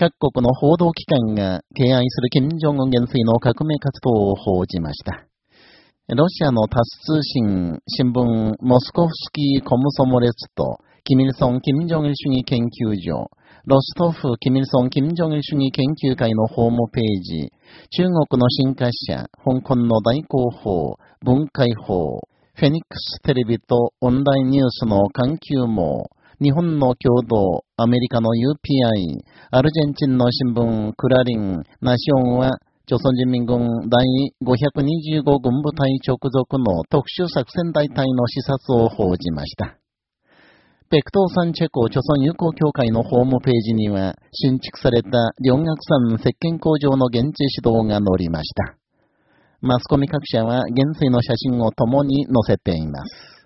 各国の報道機関が敬愛する金正恩元帥の革命活動を報じました。ロシアのタス通信、新聞、モスコフスキーコムソモレツと、キミルソン・キム・ジョンイル主義研究所、ロストフ・キミルソン・キム・ジョンイル主義研究会のホームページ、中国の新華社、香港の大広報、文化法、フェニックステレビとオンラインニュースの環球網、日本の共同、アメリカの UPI、アルゼンチンの新聞、クラリン、ナションは、朝鮮人民軍第525軍部隊直属の特殊作戦大隊の視察を報じました。ペクトーサンチェコ朝鮮友好協会のホームページには、新築された両学山石鹸工場の現地指導が載りました。マスコミ各社は現在の写真を共に載せています。